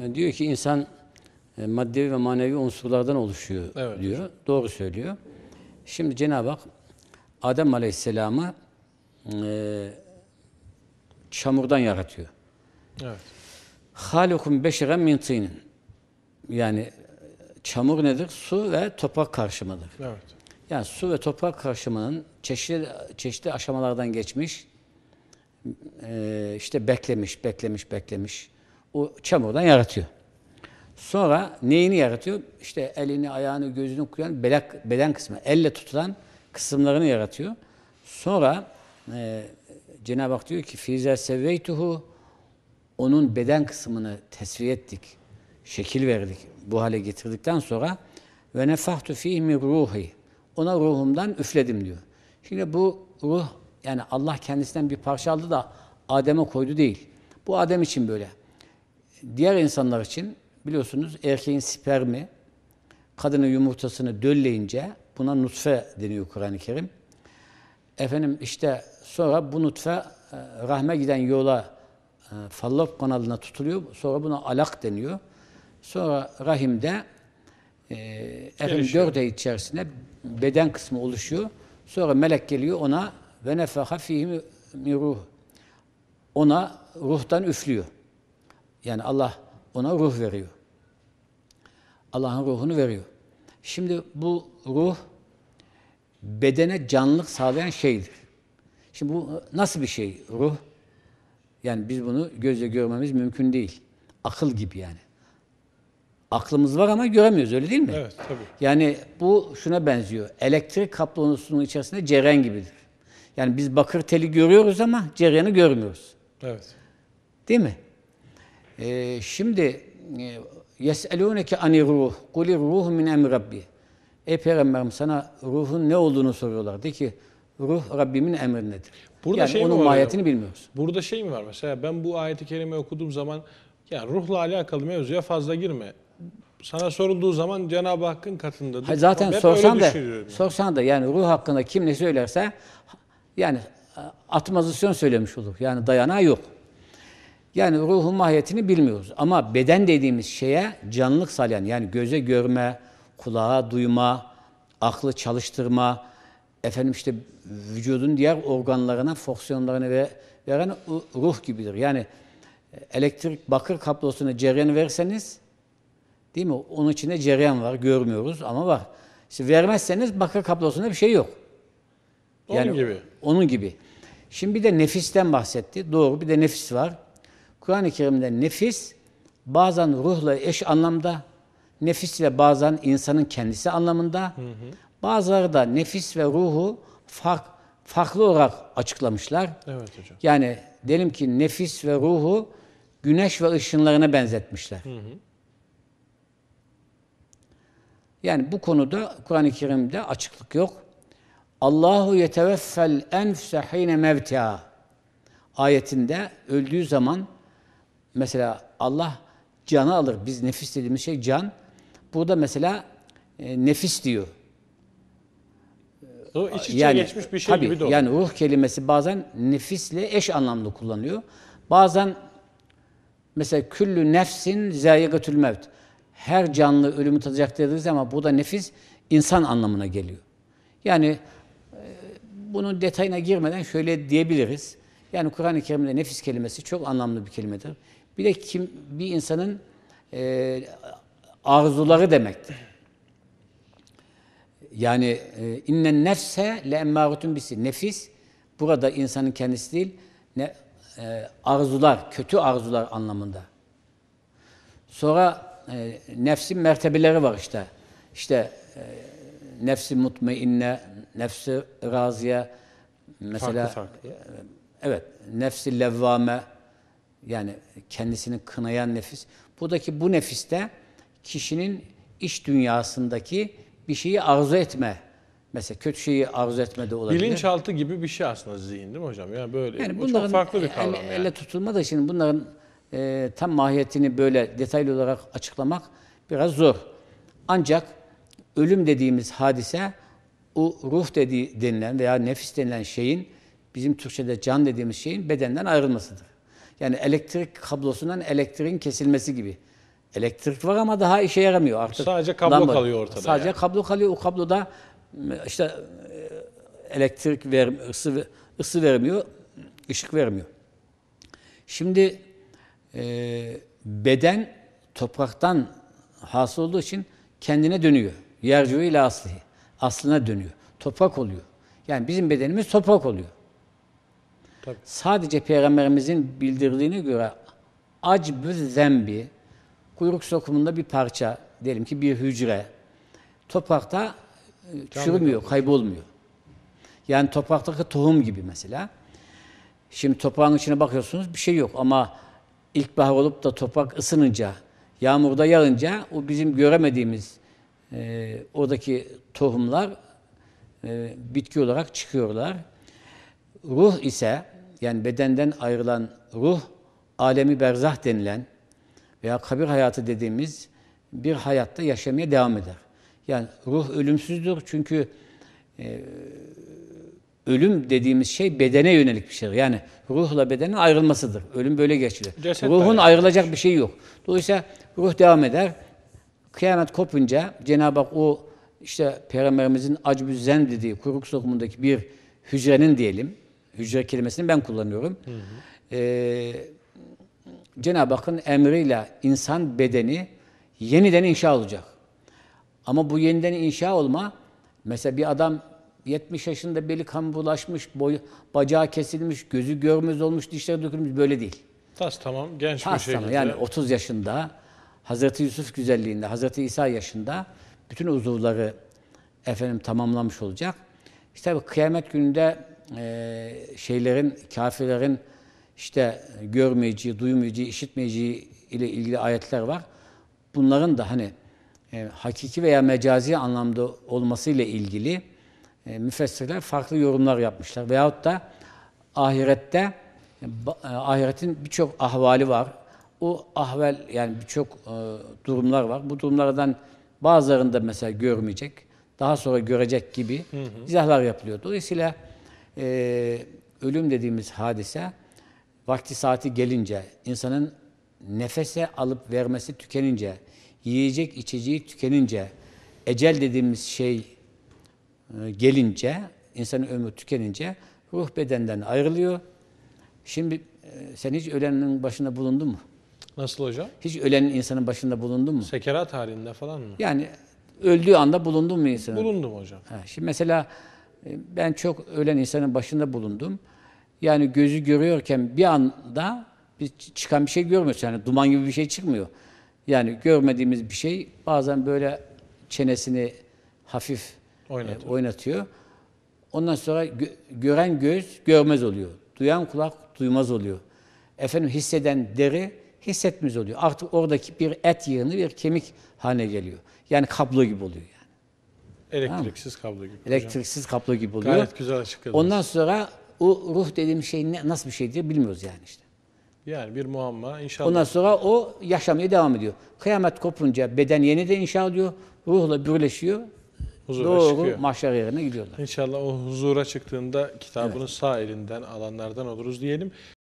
E, Diyor ki insan e, maddevi ve manevi unsurlardan oluşuyor Evet diyor. Doğru söylüyor. Şimdi Cenab-ı Hak Adem Aleyhisselam'ı e, çamurdan yaratıyor. Evet. Halukum beşeren min tînin. Yani çamur nedir? Su ve toprak karışımıdır. Evet. Yani su ve toprak karışımının çeşitli çeşitli aşamalardan geçmiş, e, işte beklemiş, beklemiş, beklemiş. O çamurdan yaratıyor. Sonra neyini yaratıyor? İşte elini, ayağını, gözünü kuyan beden, beden kısmı, elle tutulan kısımlarını yaratıyor. Sonra e, Cenab-ı Hak diyor ki fize sevveytuhu onun beden kısmını tesviye ettik, şekil verdik, bu hale getirdikten sonra ve nefahtu fihi min ruhi ona ruhumdan üfledim diyor. Şimdi bu ruh yani Allah kendisinden bir parça aldı da Adem'e koydu değil. Bu Adem için böyle. Diğer insanlar için biliyorsunuz erkeğin spermi kadının yumurtasını dölleyince buna nutfe deniyor Kur'an-ı Kerim. Efendim işte sonra bu nutfe e, rahme giden yola e, fallop kanalına tutuluyor. Sonra buna alak deniyor. Sonra rahimde e, efendim dört ay içerisinde beden kısmı oluşuyor. Sonra melek geliyor ona ve nefeha fihi min ruh. Ona ruhtan üflüyor. Yani Allah ona ruh veriyor. Allah'ın ruhunu veriyor. Şimdi bu ruh bedene canlılık sağlayan şeydir. Şimdi bu nasıl bir şey ruh? Yani biz bunu gözle görmemiz mümkün değil. Akıl gibi yani. Aklımız var ama göremiyoruz öyle değil mi? Evet tabii. Yani bu şuna benziyor. Elektrik kablosunun içerisinde cereyan gibidir. Yani biz bakır teli görüyoruz ama cereyanı görmüyoruz. Evet. Değil mi? Ee, şimdi e, yeselûneke ani ruh. Kuli ruh min emri rabbi. Ey Peygamberim sana ruhun ne olduğunu soruyorlar. De ki ruh Rabbimin emrindedir. Burada yani şey mi onun var mahiyetini hocam? bilmiyoruz. Burada şey mi var mesela ben bu ayeti kerime okuduğum zaman ya ruhla alakalı mevzuya fazla girme. Sana sorulduğu zaman Cenab-ı Hakk'ın katındadır. Ha, zaten sorsan da, düşünüyorum. sorsan da yani ruh hakkında kim ne söylerse yani atmazısyon söylemiş olur. Yani dayanağı yok. Yani ruhun mahiyetini bilmiyoruz. Ama beden dediğimiz şeye canlılık sağlayan yani göze görme, kulağa duyma, aklı çalıştırma, efendim işte vücudun diğer organlarına, fonksiyonlarına ve veren ruh gibidir. Yani elektrik bakır kablosuna cereyan verseniz Değil mi? Onun içinde cereyan var, görmüyoruz ama var. İşte vermezseniz bakır kablosunda bir şey yok. Onun gibi. Onun gibi. Şimdi bir de nefisten bahsetti. Doğru bir de nefis var. Kur'an-ı Kerim'de nefis bazen ruhla eş anlamda, nefisle bazen insanın kendisi anlamında. Bazıları da nefis ve ruhu fark, farklı olarak açıklamışlar. Evet hocam. Yani diyelim ki nefis ve ruhu güneş ve ışınlarına benzetmişler. Yani bu konuda Kur'an-ı Kerim'de açıklık yok. Allahu yeteveffel enfse hine mevtiha ayetinde öldüğü zaman mesela Allah canı alır. Biz nefis dediğimiz şey can. Burada mesela e, nefis diyor. O iç içe geçmiş bir şey tabii, gibi de. Yani ruh kelimesi bazen nefisle eş anlamlı kullanıyor. Bazen mesela küllü nefsin zayigatül mevt. Her canlı ölümü tadacak dediğiniz ama bu da nefis insan anlamına geliyor. Yani e, bunun detayına girmeden şöyle diyebiliriz. Yani Kur'an-ı Kerim'de nefis kelimesi çok anlamlı bir kelimedir. Bir de kim bir insanın e, arzuları demektir. Yani e, innen nefse le emmârutun bisi. Nefis burada insanın kendisi değil, ne, e, arzular, kötü arzular anlamında. Sonra e, nefsin mertebeleri var işte. İşte e, nefsi mutmainne, nefsi raziye, mesela Farklı farklı. e, evet, nefsi levvame yani kendisini kınayan nefis. Buradaki bu nefiste kişinin iç dünyasındaki bir şeyi arzu etme. Mesela kötü şeyi arzu etme de olabilir. Bilinçaltı gibi bir şey aslında zihin değil mi hocam? Yani böyle Yani bu bunların çok farklı bir el- kavram elle, yani. tutulma da şimdi bunların e, tam mahiyetini böyle detaylı olarak açıklamak biraz zor. Ancak ölüm dediğimiz hadise o ruh dediği denilen veya nefis denilen şeyin bizim Türkçe'de can dediğimiz şeyin bedenden ayrılmasıdır. Yani elektrik kablosundan elektriğin kesilmesi gibi. Elektrik var ama daha işe yaramıyor artık. Sadece kablo lamba- kalıyor ortada Sadece yani. kablo kalıyor. O kabloda işte e, elektrik vermiyor, ısı, ısı vermiyor, ışık vermiyor. Şimdi e, beden topraktan hasıl olduğu için kendine dönüyor. Yerciyor ile aslı. Aslına dönüyor. Toprak oluyor. Yani bizim bedenimiz toprak oluyor. Tabii. Sadece Peygamberimizin bildirdiğine göre acbü zembi, kuyruk sokumunda bir parça, diyelim ki bir hücre, toprakta e, çürümüyor, kaybolmuyor. Yani topraktaki tohum gibi mesela. Şimdi toprağın içine bakıyorsunuz bir şey yok ama ilkbahar olup da toprak ısınınca, yağmurda yağınca o bizim göremediğimiz e, oradaki tohumlar e, bitki olarak çıkıyorlar. Ruh ise yani bedenden ayrılan ruh alemi berzah denilen veya kabir hayatı dediğimiz bir hayatta yaşamaya devam eder. Yani ruh ölümsüzdür çünkü e, ölüm dediğimiz şey bedene yönelik bir şeydir. Yani ruhla bedenin ayrılmasıdır. Ölüm böyle geçilir. Ceset Ruhun ayrı. ayrılacak bir şey yok. Dolayısıyla ruh devam eder. Kıyamet kopunca Cenab-ı Hak o işte Peygamberimizin acbü zen dediği kuyruk sokumundaki bir hücrenin diyelim, hücre kelimesini ben kullanıyorum. Ee, Cenab-ı Hakk'ın emriyle insan bedeni yeniden inşa olacak. Ama bu yeniden inşa olma, mesela bir adam 70 yaşında beli kan bulaşmış, boyu, bacağı kesilmiş, gözü görmez olmuş, dişleri dökülmüş böyle değil. Tas tamam genç bir Tas şekilde. tamam. Yani 30 yaşında Hazreti Yusuf güzelliğinde, Hazreti İsa yaşında bütün uzuvları efendim tamamlamış olacak. İşte bu kıyamet gününde e, şeylerin, kafirlerin işte görmeyeceği, duymayacağı, işitmeyeceği ile ilgili ayetler var. Bunların da hani e, hakiki veya mecazi anlamda olmasıyla ilgili e, müfessirler farklı yorumlar yapmışlar. Veyahut da ahirette e, e, ahiretin birçok ahvali var. O ahval yani birçok e, durumlar var. Bu durumlardan bazılarında mesela görmeyecek, daha sonra görecek gibi izahlar yapılıyor. Dolayısıyla e, ölüm dediğimiz hadise vakti saati gelince, insanın nefese alıp vermesi tükenince, yiyecek içeceği tükenince, ecel dediğimiz şey e, gelince, insanın ömrü tükenince ruh bedenden ayrılıyor. Şimdi e, sen hiç ölenin başında bulundun mu? Nasıl hocam? Hiç ölenin insanın başında bulundun mu? Sekerat halinde falan mı? Yani öldüğü anda bulundun mu insanın? Bulundum hocam. Ha, şimdi mesela ben çok ölen insanın başında bulundum. Yani gözü görüyorken bir anda bir çıkan bir şey görmüyorsun. Yani duman gibi bir şey çıkmıyor. Yani görmediğimiz bir şey bazen böyle çenesini hafif e, Oynatıyor. oynatıyor. Ondan sonra gö- gören göz görmez oluyor. Duyan kulak duymaz oluyor. Efendim hisseden deri hissetmez oluyor. Artık oradaki bir et yığını bir kemik haline geliyor. Yani kablo gibi oluyor yani. Elektriksiz kablo gibi. hocam. Elektriksiz kablo gibi oluyor. Gayet güzel açıkladınız. Ondan sonra o ruh dediğim şey ne, nasıl bir şeydir bilmiyoruz yani işte. Yani bir muamma inşallah. Ondan sonra o yaşamaya devam ediyor. Kıyamet kopunca beden yeniden inşa oluyor. Ruhla birleşiyor. Huzura doğru çıkıyor. mahşer yerine gidiyorlar. İnşallah o huzura çıktığında kitabını sağ elinden alanlardan oluruz diyelim.